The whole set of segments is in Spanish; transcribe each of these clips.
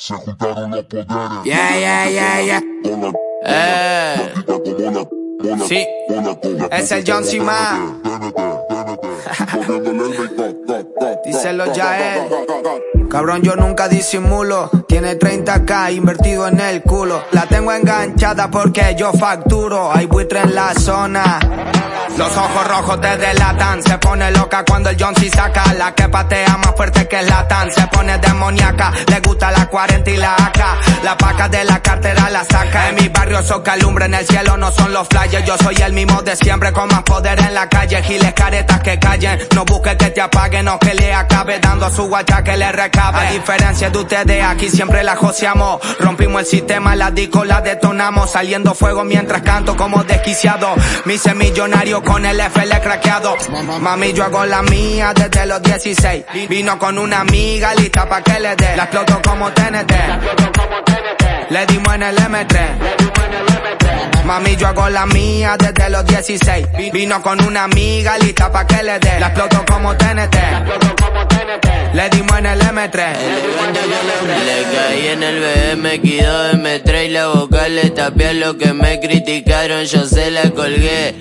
Se juntaron los poderes. Yeah, yeah, yeah, yeah. Eh. Sí. Es el John C. Díselo ya él. Cabrón, yo nunca disimulo. Tiene 30k invertido en el culo. La tengo enganchada porque yo facturo. Hay buitre en la zona. Los ojos rojos te delatan. Se pone loca cuando el John C saca. La que patea más fuerte que la tan. Se pone demoníaca. Le gusta la 40 y la AK. La paca de la cartera la saca. Soca lumbre en el cielo. No son los flyers. Yo soy el mismo de siempre con más poder en la calle. Giles caretas que callen. No busques que te apaguen o que le acabe dando a su guacha que le recabe. A diferencia de ustedes, aquí siempre la joseamos. Rompimos el sistema, la disco la detonamos. Saliendo fuego mientras canto como desquiciado. Mi millonario con el FL craqueado. Mami, yo hago la mía desde los 16. Vino con una amiga lista pa' que le dé. La exploto como TNT. Le dimos en el M3. Mami, yo hago la mía desde los 16. Vino con una amiga lista pa' que le dé. La exploto como TNT. Le dimos en el M3. Le caí en el BM, M3 y la vocal le tapé lo que me criticaron, yo se la colgué.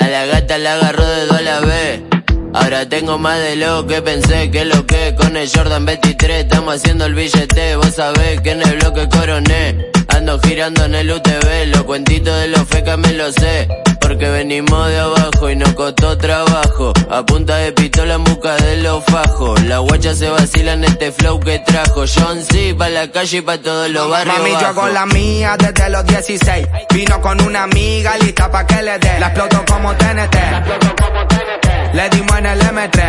a la gata la agarró de dos a la vez. Ahora tengo más de lo que pensé, que lo que con el Jordan 23 estamos haciendo el billete. Vos sabés que en el bloque coroné, ando girando en el UTV, los cuentitos de los fecas me lo sé. Porque venimos de abajo y nos costó trabajo. A punta de pistola en busca de los fajos. La guacha se vacila en este flow que trajo. John C. pa' la calle y pa' todos los barrios. Mami, yo con la mía desde los 16. Vino con una amiga lista pa' que le dé. La exploto como TNT. En el M3.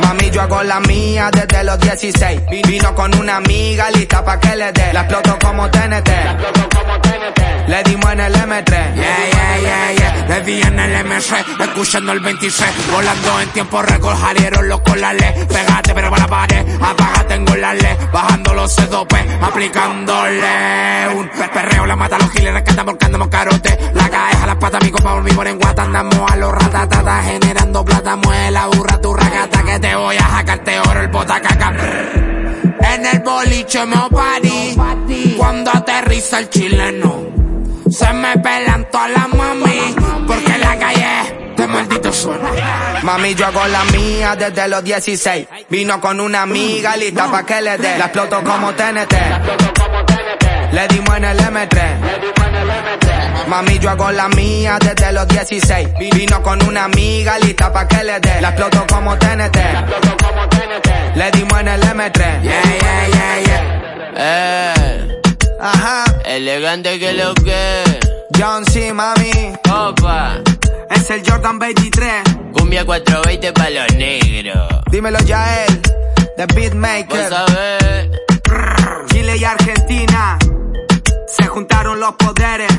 Mami, yo hago la mía desde los 16. Vino con una amiga lista pa' que le dé. La exploto como TNT. Le dimos en el M3. En el MC, escuchando el 26. Volando en tiempo récord, jalieron los colales. Pégate, pero para la pared. Apaga, tengo la ley. Bajando los C2P, aplicándole un perreo. La mata a los giles, que andamos, andamos carote. La cae a las patas, mi compa, por en guata. Andamos a los ratatata, generando plata. Mueve la burra, tu ragata, que te voy a jacarte oro, el botacaca. En el boliche me parí, cuando aterriza el chileno. Se me pelan todas las mami, Mami, yo hago la mía desde los 16. Vino con una amiga lista pa' que le dé. La exploto como TNT. Le dimos en el M3. Mami, yo hago la mía desde los 16. Vino con una amiga lista pa' que le dé. La exploto como TNT. Le dimos en el M3. Yeah, yeah, yeah, yeah. Eh. Ajá. Elegante que lo que. John C, mami. Opa. Es el Jordan 23. Cumbia 420 pa' los negros. Dímelo ya él. The Beatmaker. Chile y Argentina. Se juntaron los poderes.